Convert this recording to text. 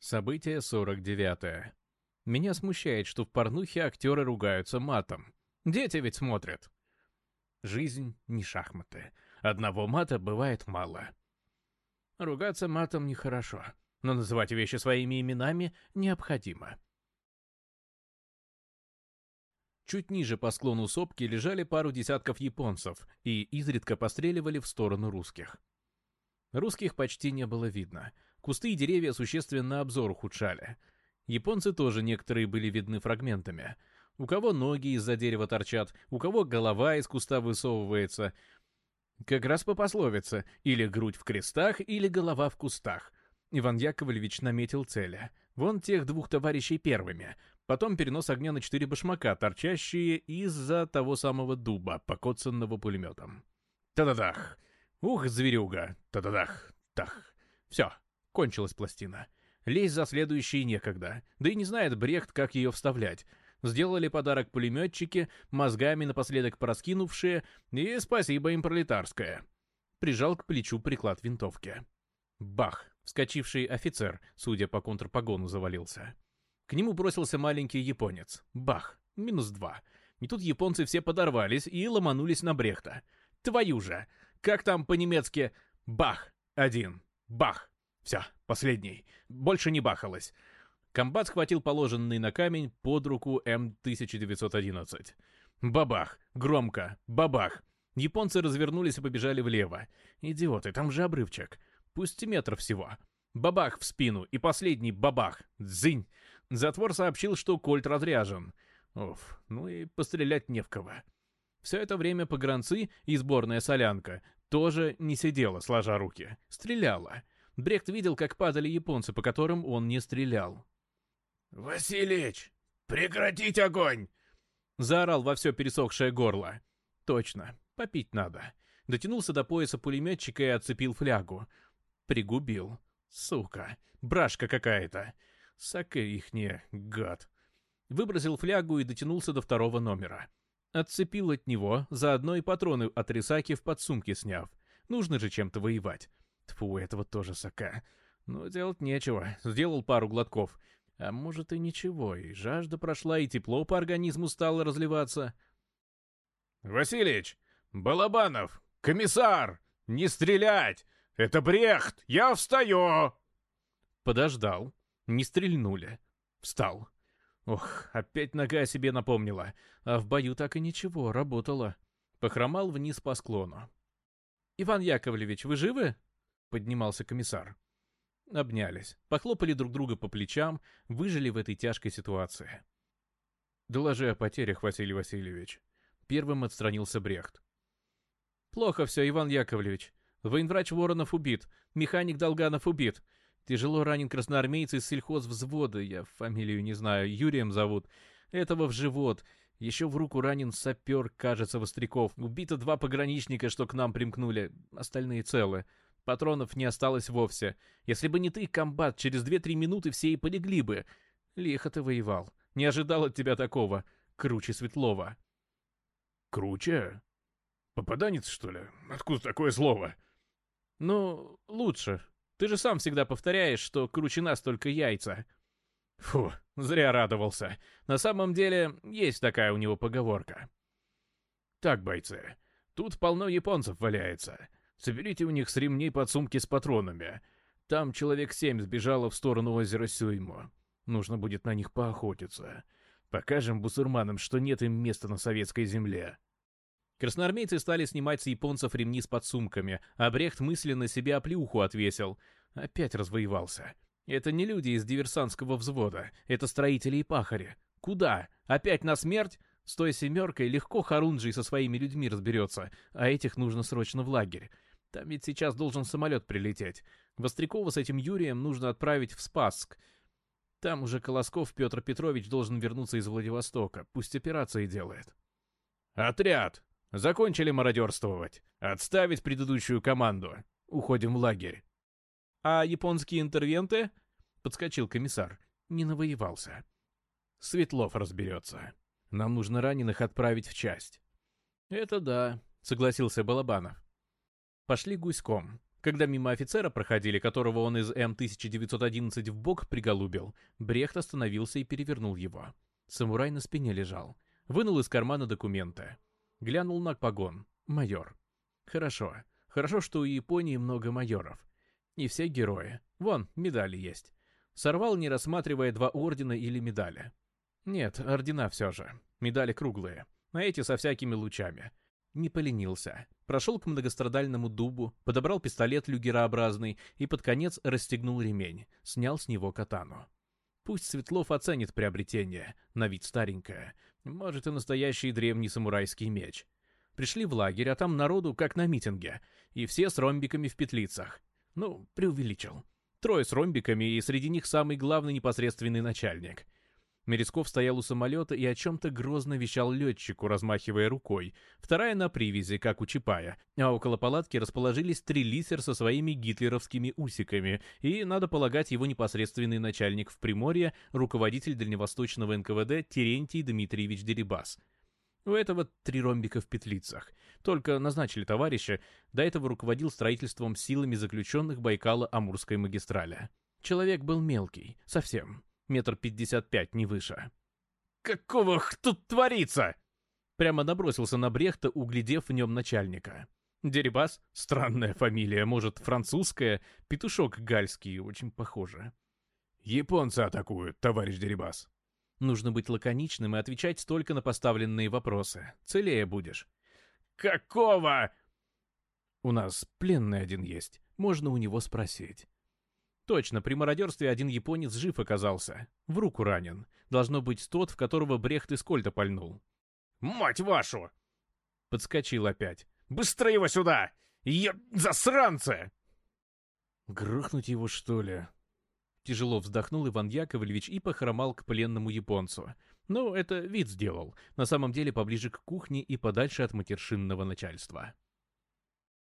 Событие 49. Меня смущает, что в порнухе актеры ругаются матом. Дети ведь смотрят. Жизнь не шахматы. Одного мата бывает мало. Ругаться матом нехорошо, но называть вещи своими именами необходимо. Чуть ниже по склону сопки лежали пару десятков японцев и изредка постреливали в сторону русских. Русских почти не было видно — Кусты и деревья существенно обзор ухудшали. Японцы тоже некоторые были видны фрагментами. У кого ноги из-за дерева торчат, у кого голова из куста высовывается. Как раз по пословице «или грудь в крестах, или голова в кустах». Иван Яковлевич наметил цели. Вон тех двух товарищей первыми. Потом перенос огня на четыре башмака, торчащие из-за того самого дуба, покоцанного пулеметом. Та-да-дах! Ух, зверюга! Та-да-дах! Тах! Все, Кончилась пластина. Лезть за следующей некогда, да и не знает Брехт, как ее вставлять. Сделали подарок пулеметчики, мозгами напоследок пораскинувшие, и спасибо им пролетарское. Прижал к плечу приклад винтовки. Бах! Вскочивший офицер, судя по контрпогону, завалился. К нему бросился маленький японец. Бах! Минус два. И тут японцы все подорвались и ломанулись на Брехта. Твою же! Как там по-немецки «бах» один? Бах! Все, последний. Больше не бахалось. Комбат схватил положенный на камень под руку М-1911. Бабах! Громко! Бабах! Японцы развернулись и побежали влево. Идиоты, там же обрывчик. Пусть и метр всего. Бабах в спину и последний бабах. Дзынь! Затвор сообщил, что кольт разряжен. Уф, ну и пострелять не в кого. Все это время погранцы и сборная солянка тоже не сидела, сложа руки. Стреляла. Брехт видел, как падали японцы, по которым он не стрелял. «Василич, прекратить огонь!» Заорал во все пересохшее горло. «Точно, попить надо». Дотянулся до пояса пулеметчика и отцепил флягу. Пригубил. Сука, брашка какая-то. Саке ихне, гад. Выбросил флягу и дотянулся до второго номера. Отцепил от него, заодно и патроны от рисаки в подсумке сняв. Нужно же чем-то воевать. Тфу, этого тоже сока. Но делать нечего. Сделал пару глотков. А может и ничего, и жажда прошла, и тепло по организму стало разливаться. «Василич! Балабанов! Комиссар! Не стрелять! Это Брехт! Я встаю!» Подождал. Не стрельнули. Встал. Ох, опять нога о себе напомнила. А в бою так и ничего, работала. Похромал вниз по склону. «Иван Яковлевич, вы живы?» поднимался комиссар. Обнялись, похлопали друг друга по плечам, выжили в этой тяжкой ситуации. «Доложи о потерях, Василий Васильевич». Первым отстранился Брехт. «Плохо все, Иван Яковлевич. Военврач Воронов убит, механик Долганов убит. Тяжело ранен красноармейцы из сельхозвзвода, я фамилию не знаю, Юрием зовут. Этого в живот. Еще в руку ранен сапер, кажется, Востряков. Убито два пограничника, что к нам примкнули. Остальные целы. Патронов не осталось вовсе. Если бы не ты, комбат, через 2-3 минуты все и полегли бы. Лихо ты воевал. Не ожидал от тебя такого. Круче Светлова. Круче? Попаданец, что ли? Откуда такое слово? Ну, лучше. Ты же сам всегда повторяешь, что круче нас только яйца. Фу, зря радовался. На самом деле, есть такая у него поговорка. Так, бойцы, тут полно японцев валяется. Соберите у них с ремней подсумки с патронами. Там человек семь сбежало в сторону озера Сюймо. Нужно будет на них поохотиться. Покажем бусурманам, что нет им места на советской земле». Красноармейцы стали снимать с японцев ремни с подсумками, а Брехт мысленно себе оплеуху отвесил. Опять развоевался. «Это не люди из диверсантского взвода, это строители и пахари. Куда? Опять на смерть?» С той семеркой легко Харунджи со своими людьми разберется, а этих нужно срочно в лагерь. Там ведь сейчас должен самолет прилететь. Вострякова с этим Юрием нужно отправить в Спасск. Там уже Колосков Петр Петрович должен вернуться из Владивостока. Пусть операции делает. «Отряд! Закончили мародерствовать. Отставить предыдущую команду. Уходим в лагерь». «А японские интервенты?» — подскочил комиссар. «Не навоевался». «Светлов разберется. Нам нужно раненых отправить в часть». «Это да», — согласился Балабанов пошли гуськом. Когда мимо офицера проходили, которого он из М-1911 в бок приголубил, Брехт остановился и перевернул его. Самурай на спине лежал. Вынул из кармана документы. Глянул на погон. Майор. Хорошо. Хорошо, что у Японии много майоров. Не все герои. Вон, медали есть. Сорвал, не рассматривая два ордена или медали. Нет, ордена все же. Медали круглые. А эти со всякими лучами не поленился. Прошел к многострадальному дубу, подобрал пистолет люгерообразный и под конец расстегнул ремень, снял с него катану. Пусть Светлов оценит приобретение, на вид старенькое. Может, и настоящий древний самурайский меч. Пришли в лагерь, а там народу, как на митинге, и все с ромбиками в петлицах. Ну, преувеличил. Трое с ромбиками, и среди них самый главный непосредственный начальник — Мерецков стоял у самолета и о чем-то грозно вещал летчику, размахивая рукой. Вторая на привязи, как у Чапая. А около палатки расположились три лисер со своими гитлеровскими усиками. И, надо полагать, его непосредственный начальник в Приморье, руководитель дальневосточного НКВД Терентий Дмитриевич Дерибас. У этого три ромбика в петлицах. Только назначили товарища, до этого руководил строительством силами заключенных Байкала-Амурской магистрали. Человек был мелкий, совсем метр пятьдесят пять, не выше. «Какого х тут творится?» Прямо набросился на Брехта, углядев в нем начальника. Дерибас — странная фамилия, может, французская, петушок гальский, очень похоже. «Японцы атакуют, товарищ Дерибас». Нужно быть лаконичным и отвечать только на поставленные вопросы. Целее будешь. «Какого?» «У нас пленный один есть. Можно у него спросить». Точно, при мародерстве один японец жив оказался. В руку ранен. Должно быть тот, в которого Брехт из кольта пальнул. «Мать вашу!» Подскочил опять. «Быстро его сюда! Я... засранцы!» «Грохнуть его, что ли?» Тяжело вздохнул Иван Яковлевич и похромал к пленному японцу. Ну, это вид сделал, на самом деле поближе к кухне и подальше от матершинного начальства.